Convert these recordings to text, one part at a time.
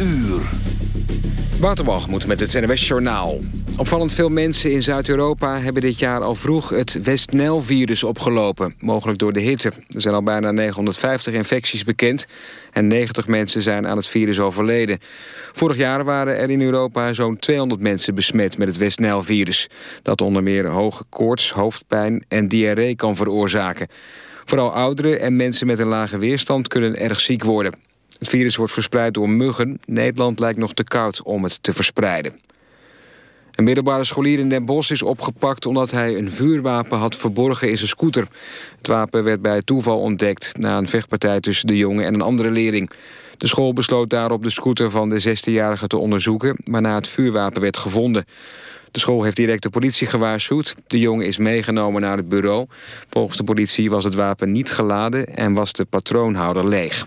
uur. Waterwalgemoed met het NWS Journaal. Opvallend veel mensen in Zuid-Europa hebben dit jaar al vroeg het West-Nijl-virus opgelopen. Mogelijk door de hitte. Er zijn al bijna 950 infecties bekend en 90 mensen zijn aan het virus overleden. Vorig jaar waren er in Europa zo'n 200 mensen besmet met het West-Nijl-virus. Dat onder meer hoge koorts, hoofdpijn en diarree kan veroorzaken. Vooral ouderen en mensen met een lage weerstand kunnen erg ziek worden. Het virus wordt verspreid door muggen. Nederland lijkt nog te koud om het te verspreiden. Een middelbare scholier in Den Bosch is opgepakt... omdat hij een vuurwapen had verborgen in zijn scooter. Het wapen werd bij toeval ontdekt... na een vechtpartij tussen de jongen en een andere leerling. De school besloot daarop de scooter van de 16-jarige te onderzoeken... waarna het vuurwapen werd gevonden. De school heeft direct de politie gewaarschuwd. De jongen is meegenomen naar het bureau. Volgens de politie was het wapen niet geladen... en was de patroonhouder leeg.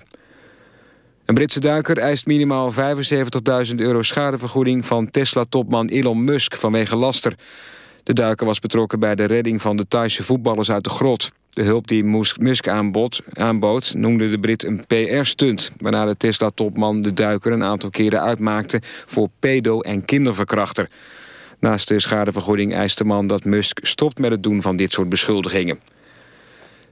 Een Britse duiker eist minimaal 75.000 euro schadevergoeding... van Tesla-topman Elon Musk vanwege laster. De duiker was betrokken bij de redding van de Thaise voetballers uit de grot. De hulp die Musk aanbood, noemde de Brit een PR-stunt... waarna de Tesla-topman de duiker een aantal keren uitmaakte... voor pedo- en kinderverkrachter. Naast de schadevergoeding eist de man dat Musk stopt met het doen van dit soort beschuldigingen.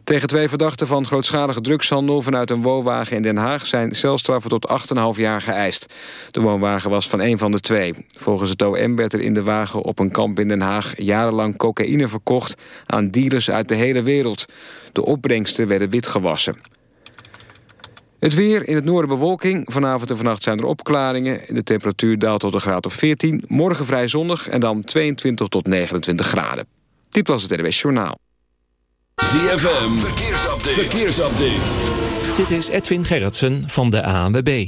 Tegen twee verdachten van grootschalige drugshandel vanuit een woonwagen in Den Haag zijn celstraffen tot 8,5 jaar geëist. De woonwagen was van een van de twee. Volgens het OM werd er in de wagen op een kamp in Den Haag jarenlang cocaïne verkocht aan dealers uit de hele wereld. De opbrengsten werden witgewassen. Het weer in het noorden bewolking. Vanavond en vannacht zijn er opklaringen. De temperatuur daalt tot een graad of 14. Morgen vrij zonnig en dan 22 tot 29 graden. Dit was het RWS Journaal. ZFM, verkeersupdate. verkeersupdate. Dit is Edwin Gerritsen van de ANWB.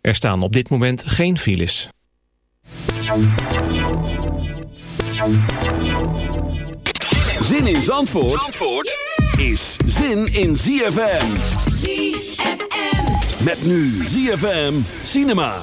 Er staan op dit moment geen files. Zin in Zandvoort, Zandvoort is zin in ZFM. ZFM. Met nu ZFM Cinema.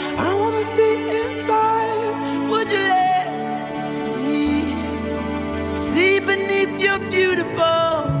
you're beautiful.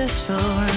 is for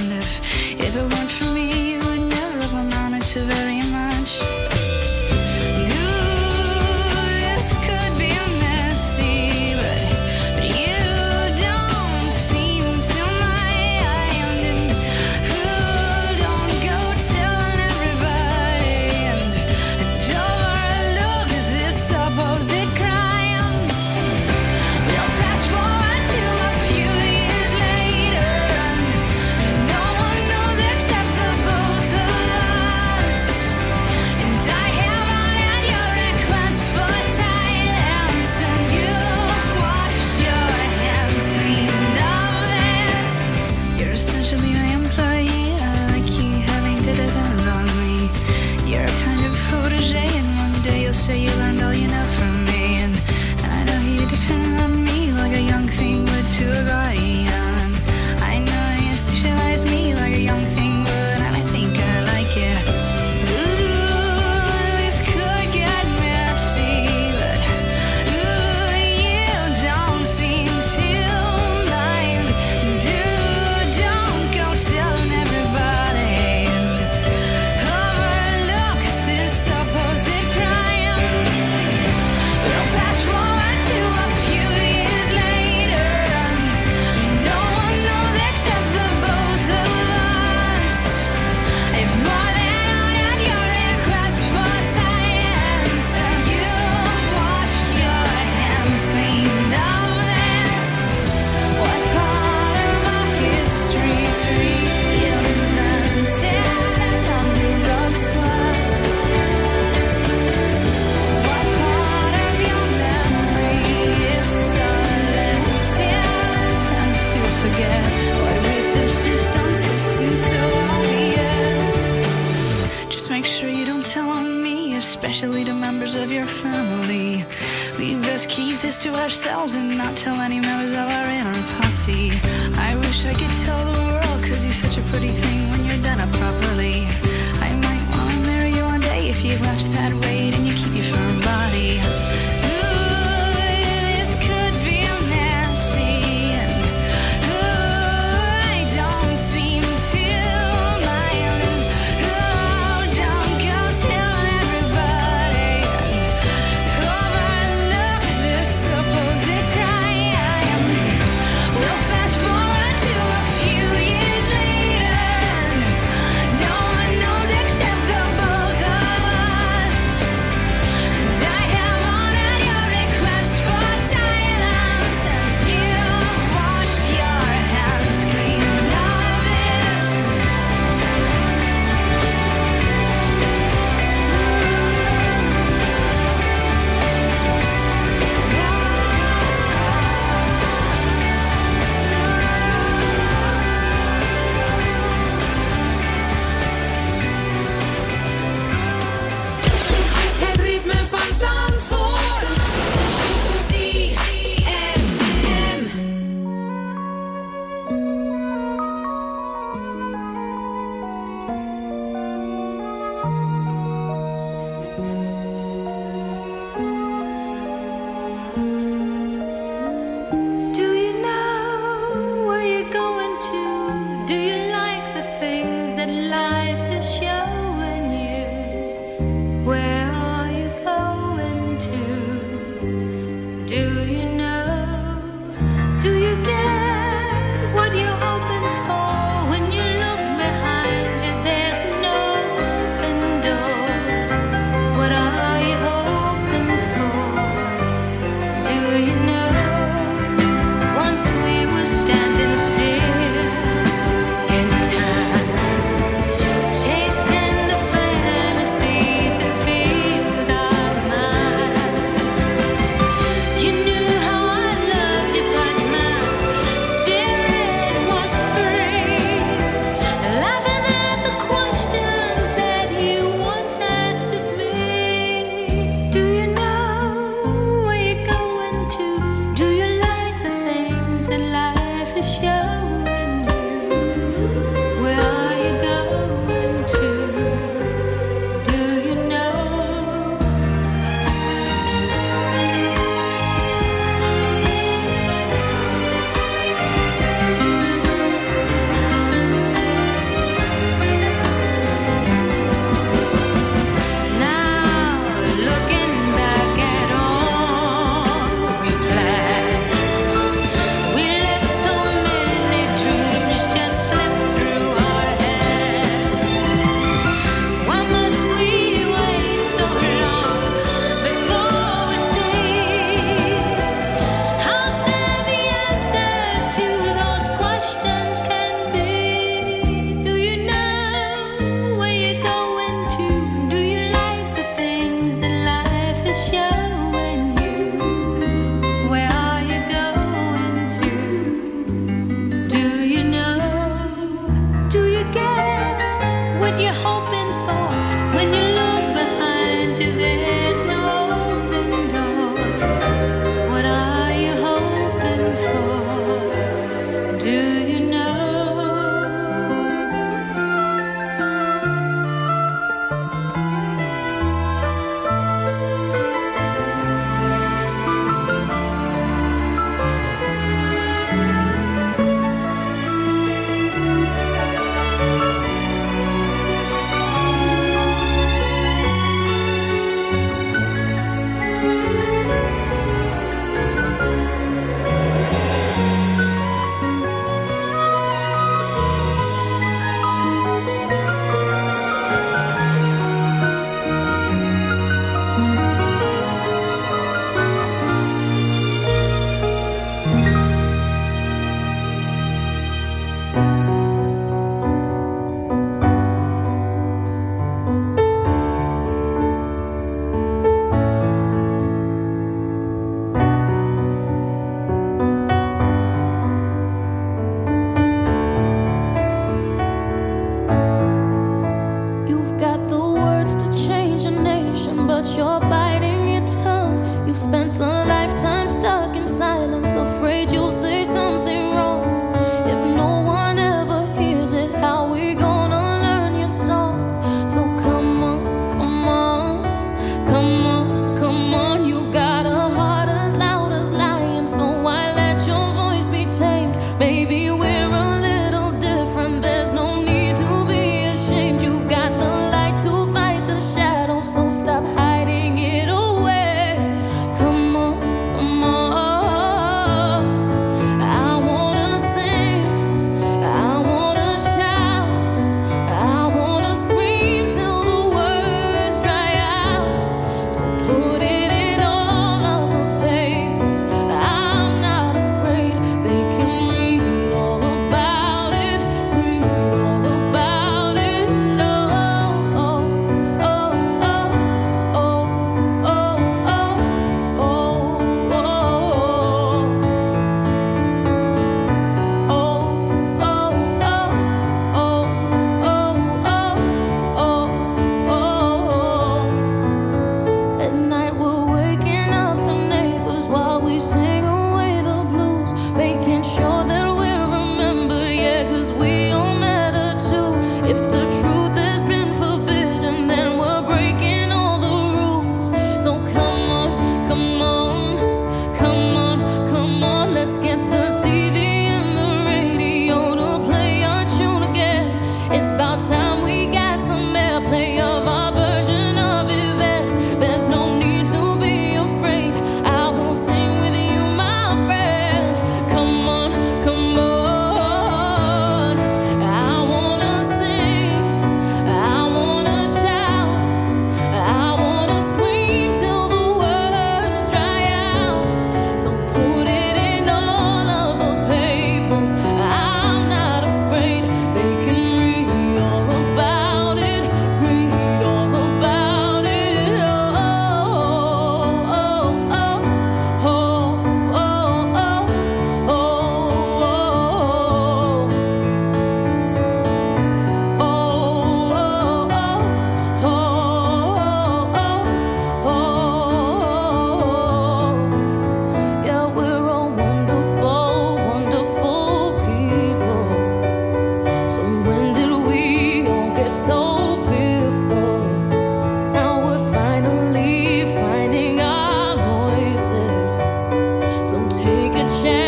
that chance.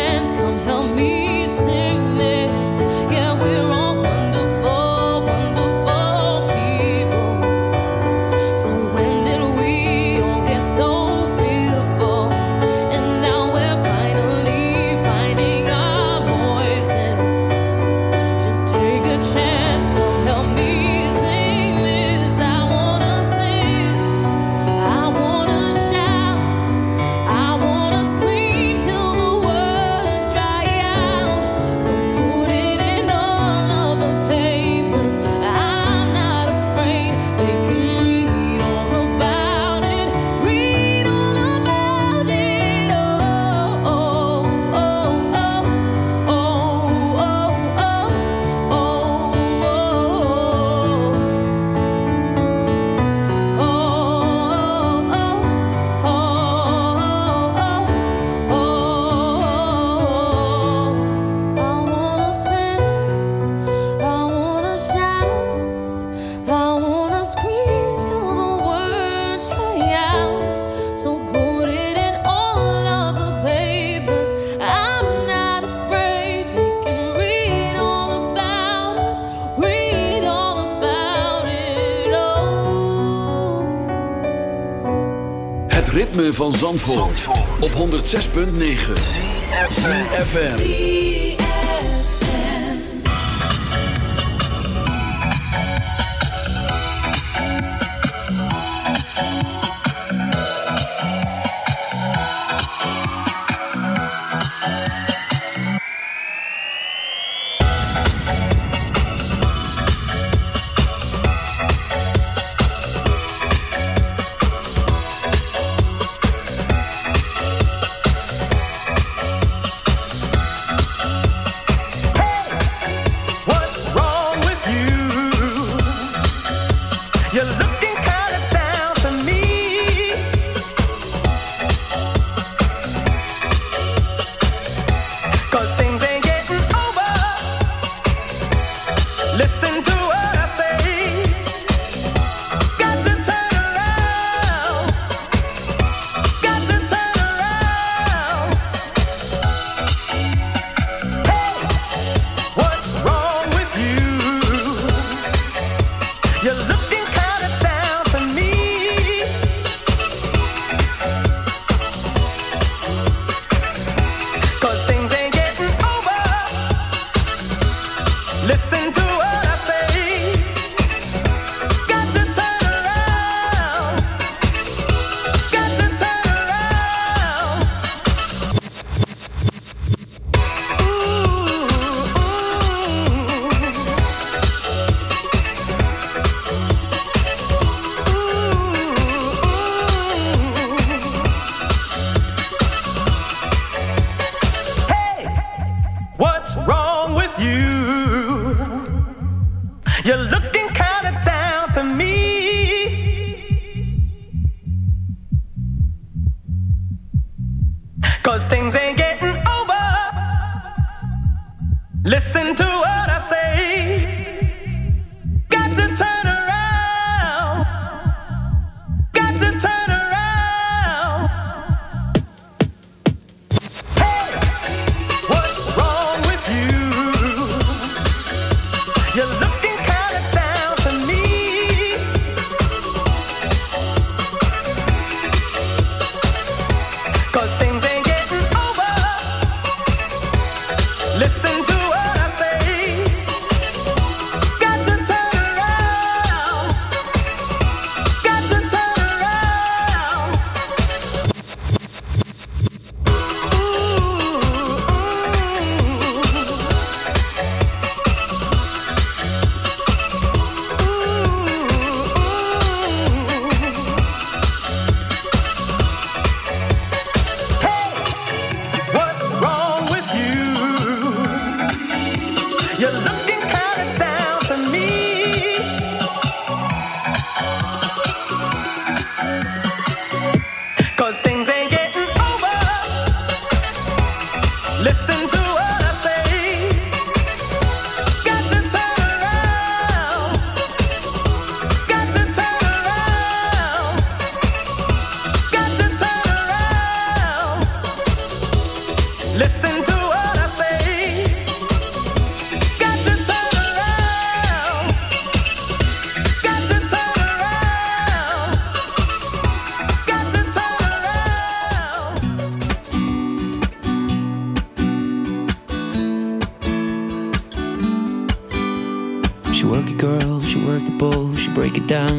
106.9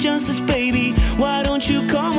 justice, baby. Why don't you come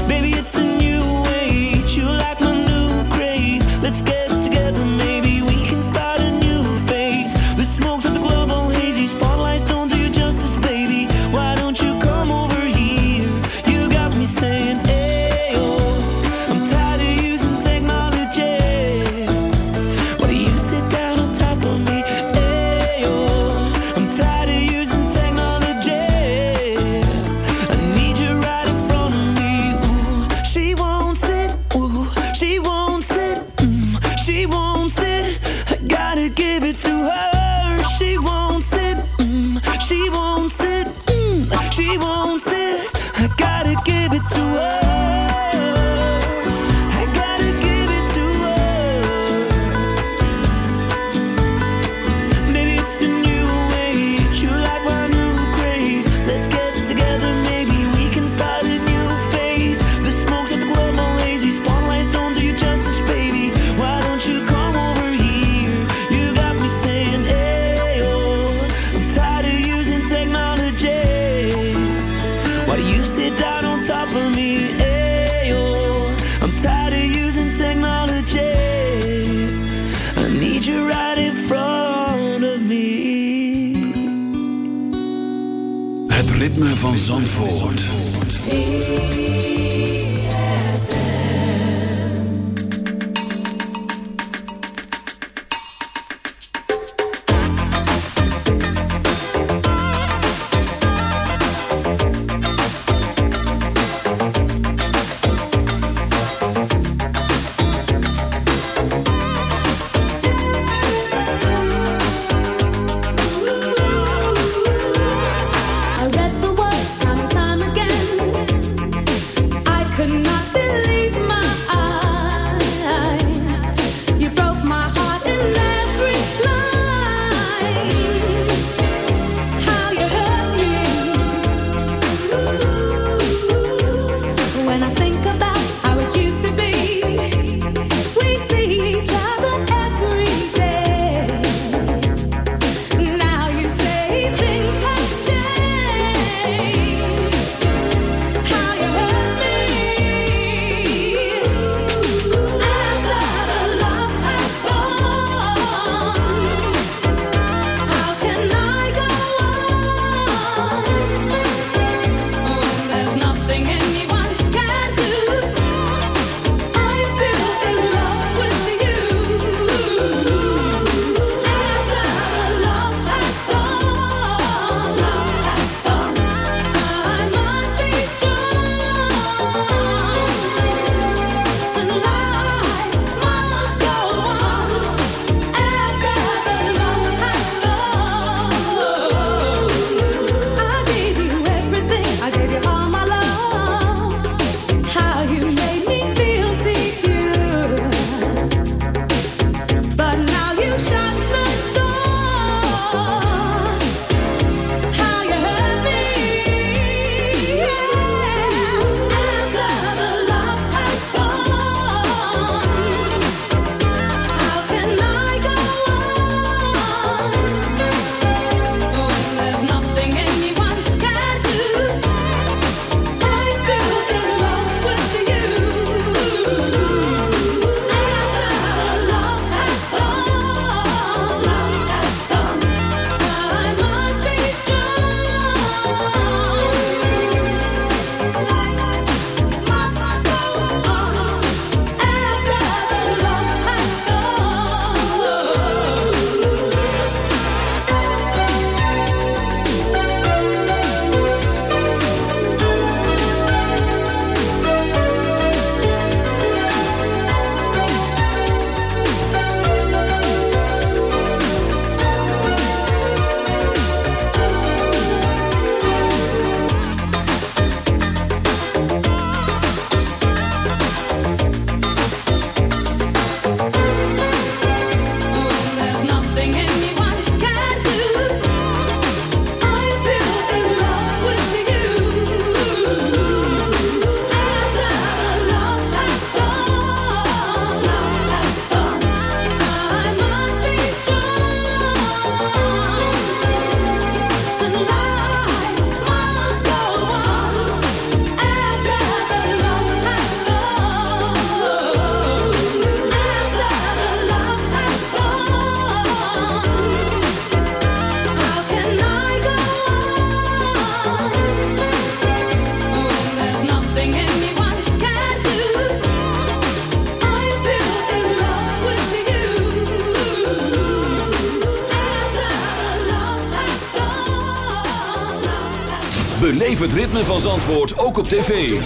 het ritme van Zandvoort ook op tv.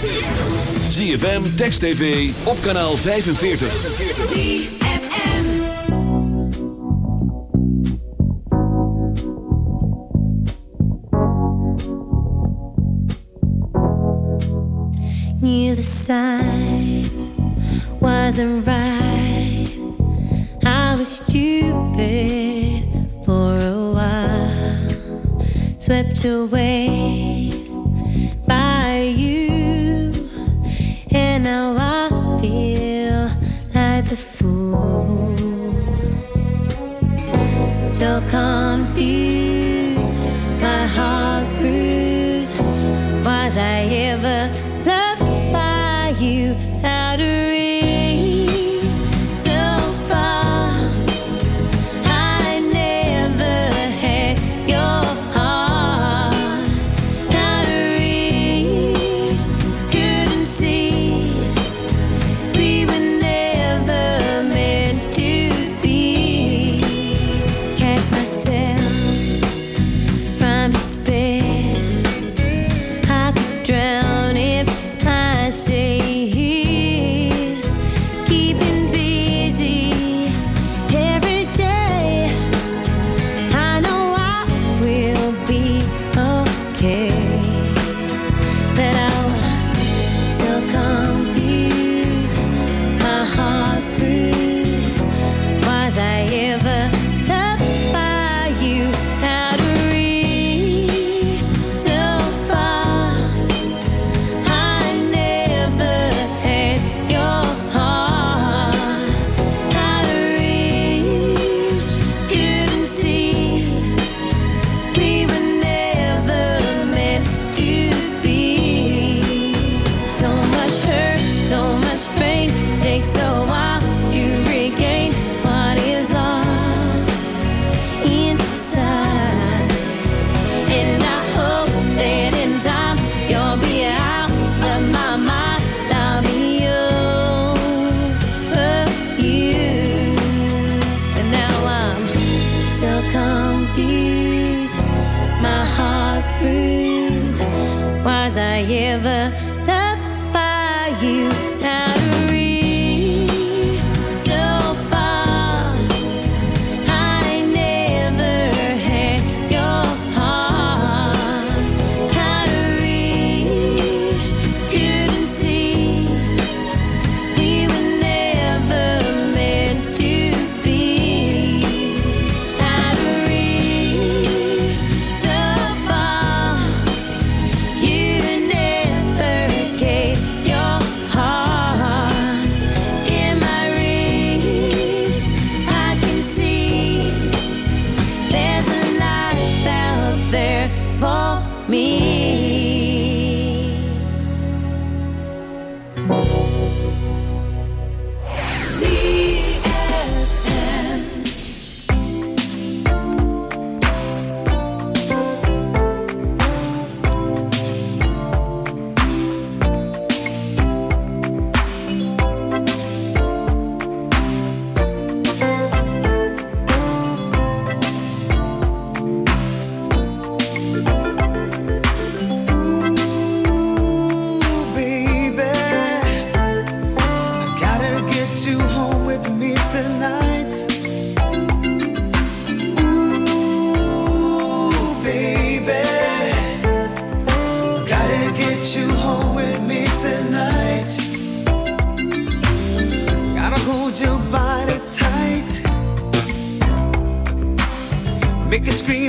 ZFM, Text TV, op kanaal 45. ZFM Knew the signs wasn't right I was stupid for a while Swept away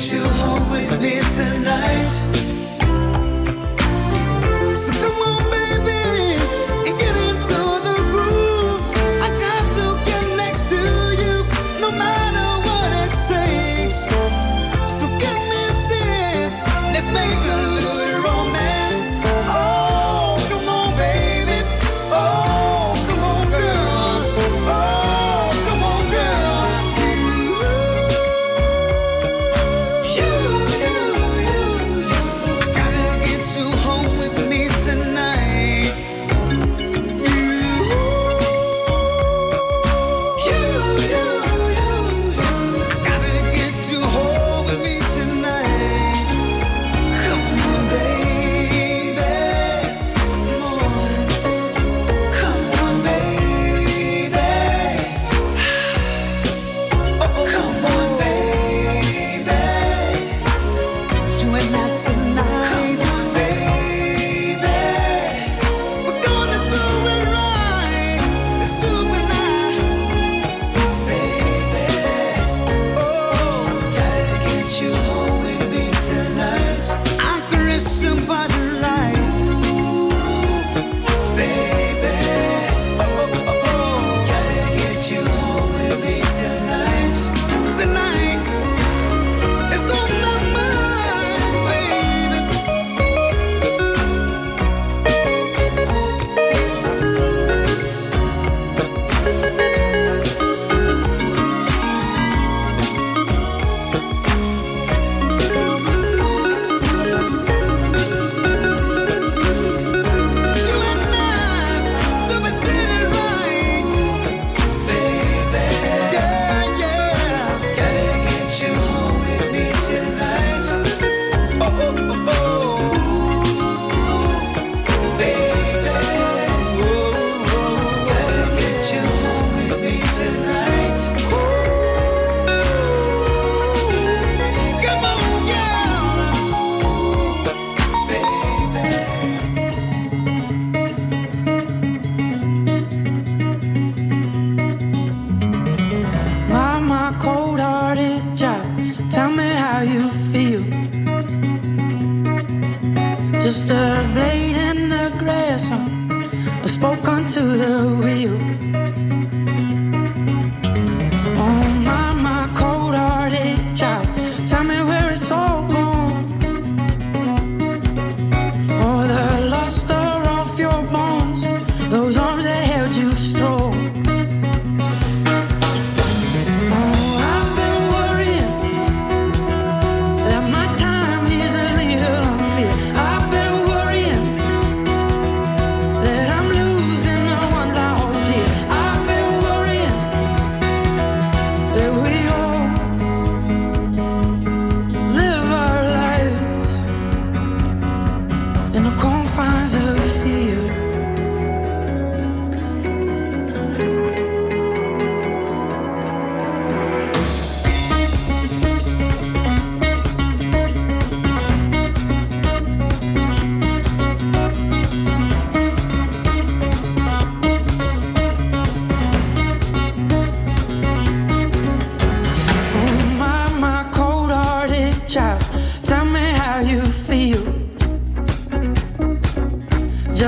you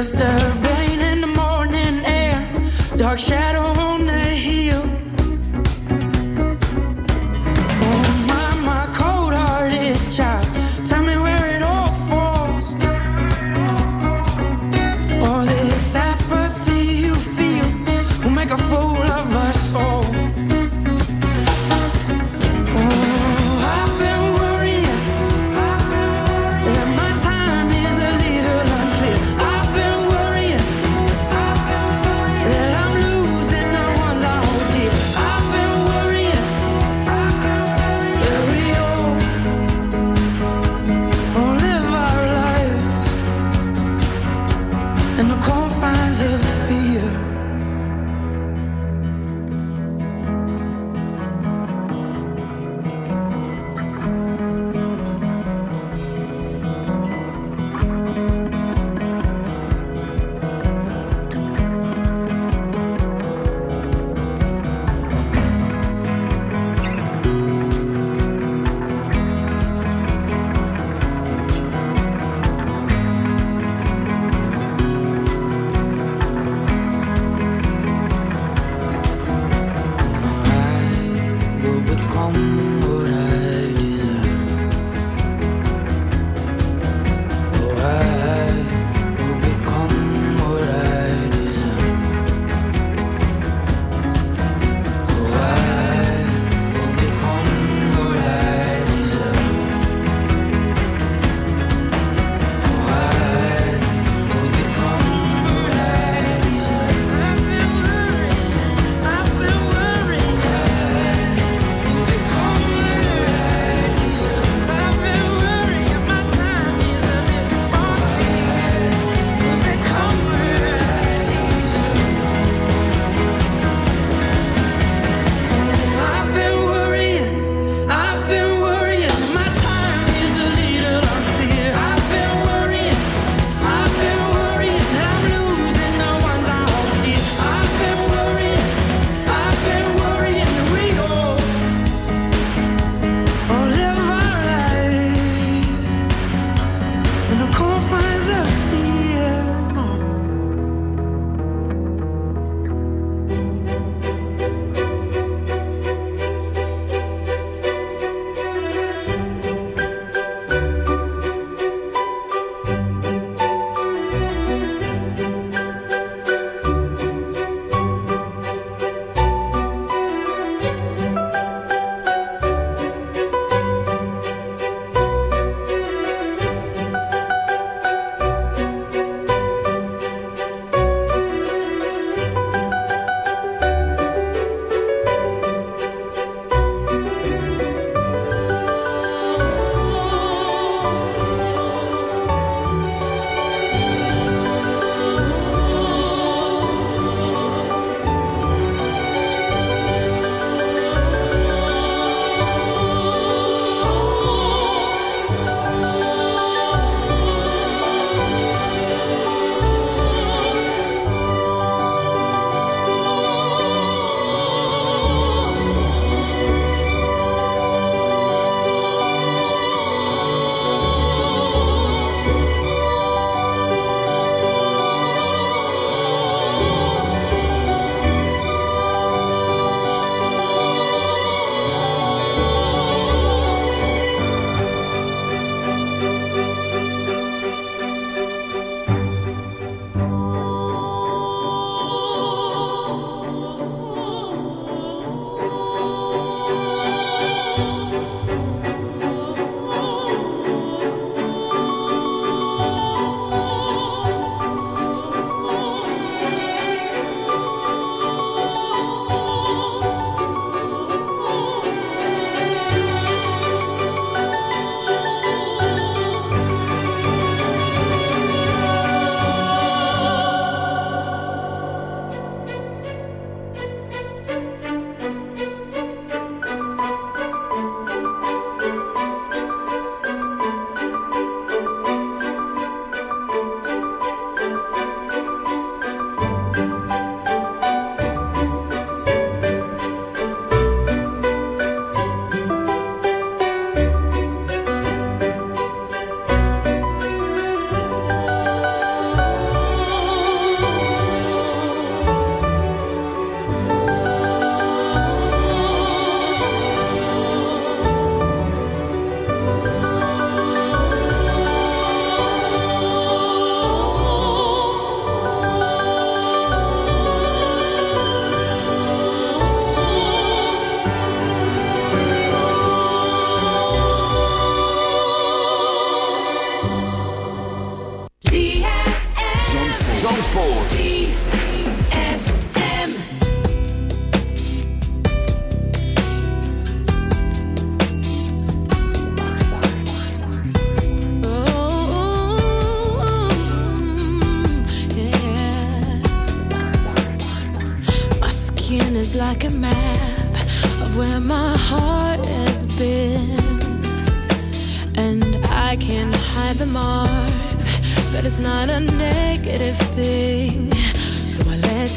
Just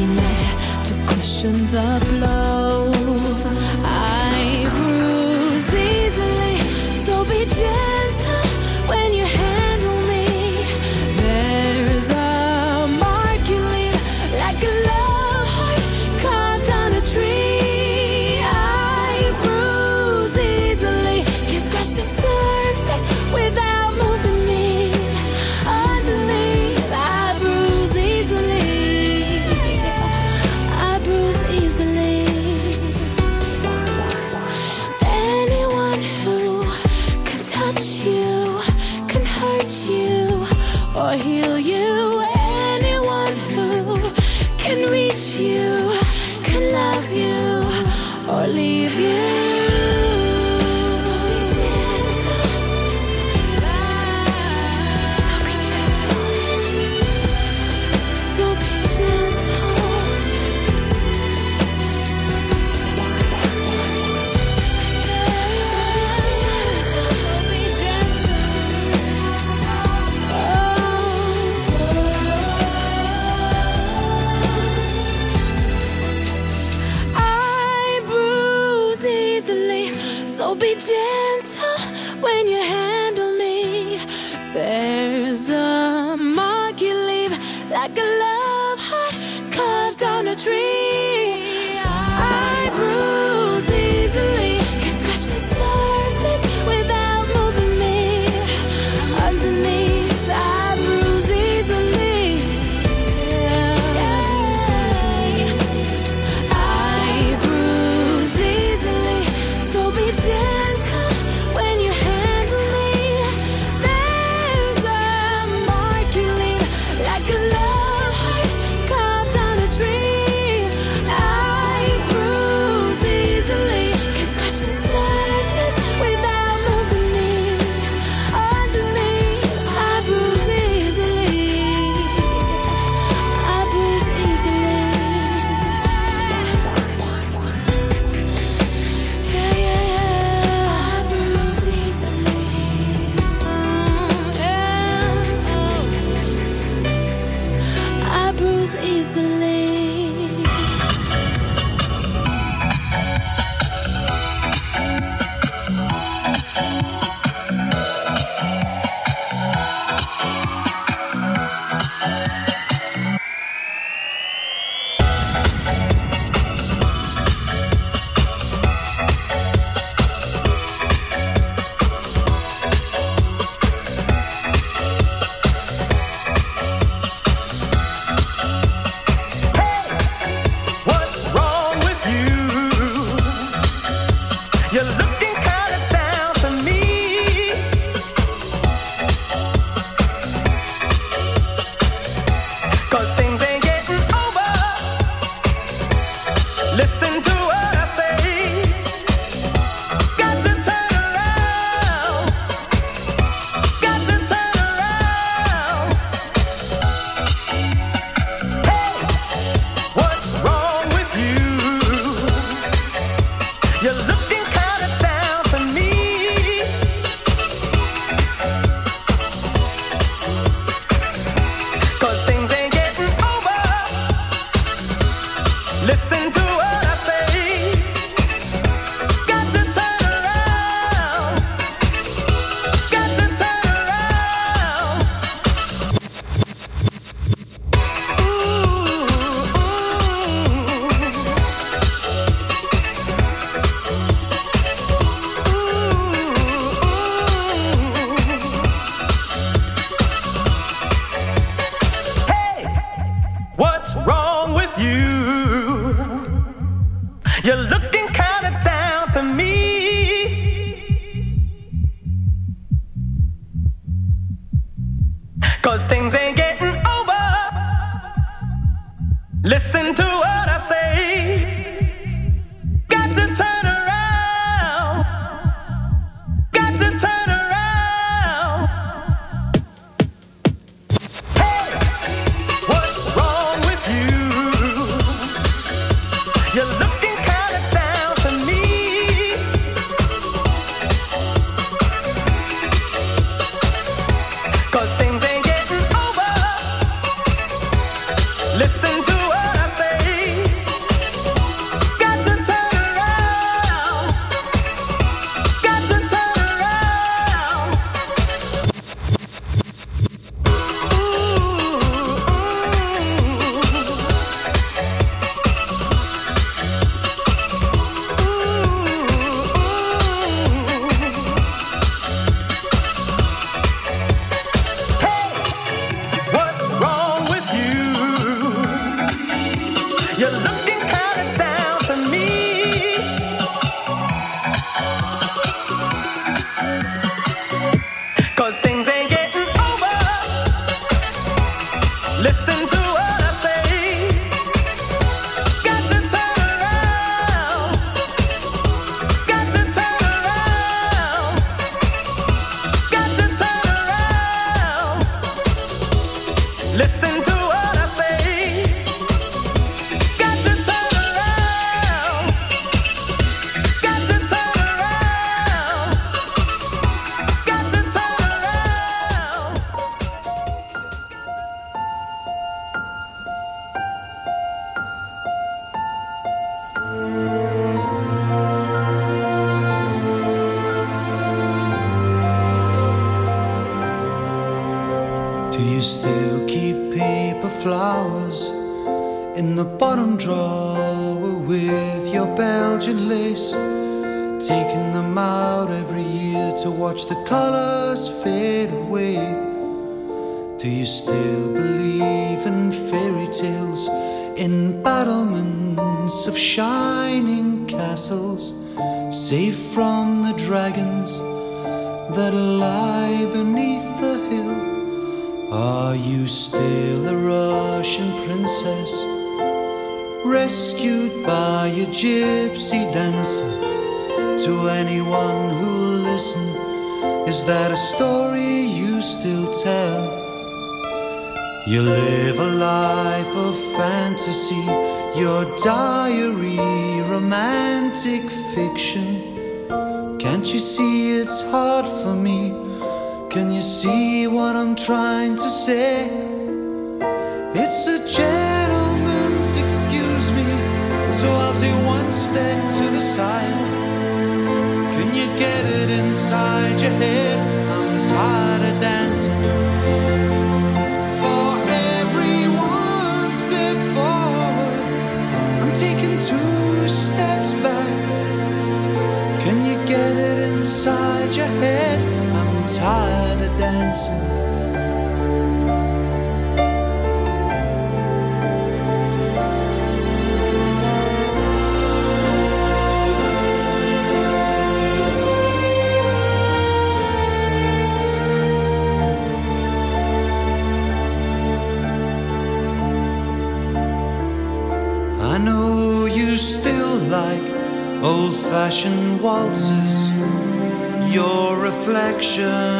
net to cushion the blow. Reflection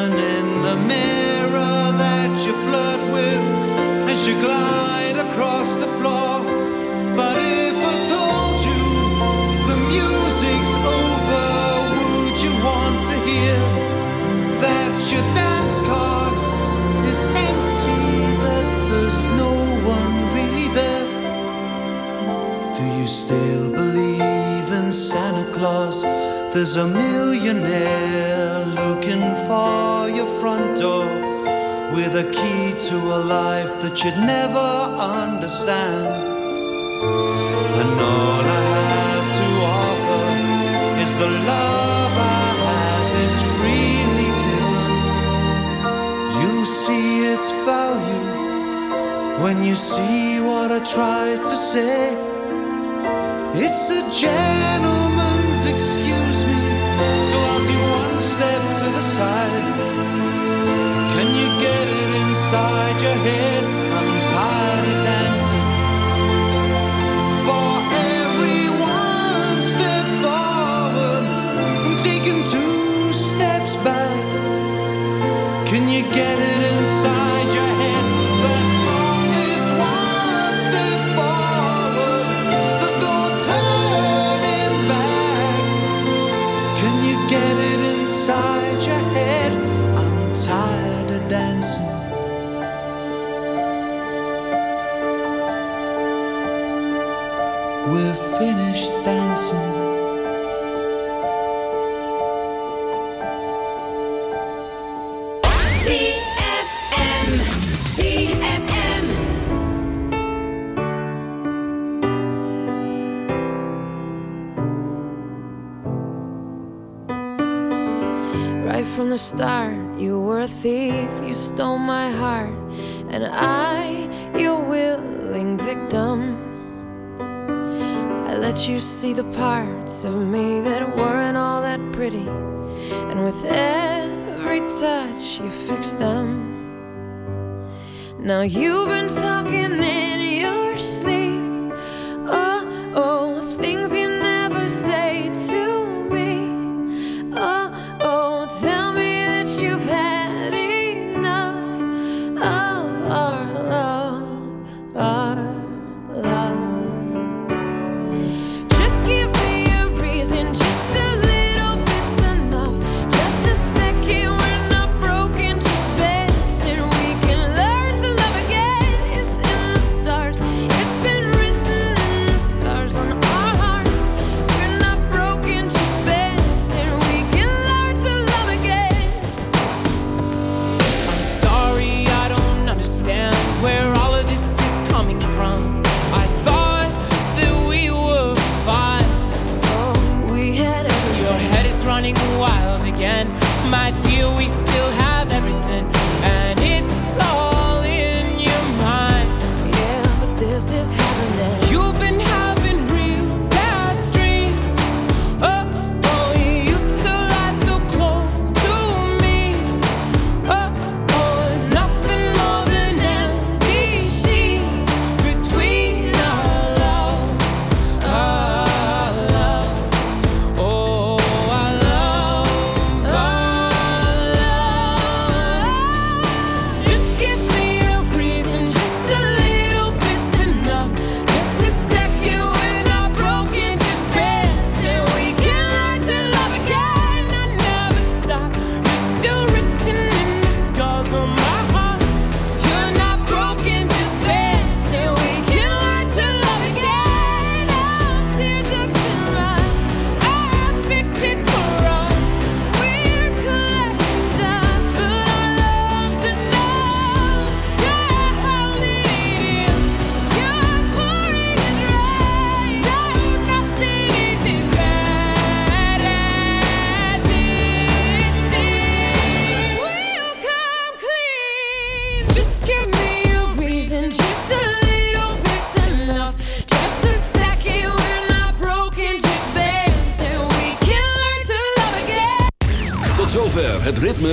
fix them. Now you've been talking it.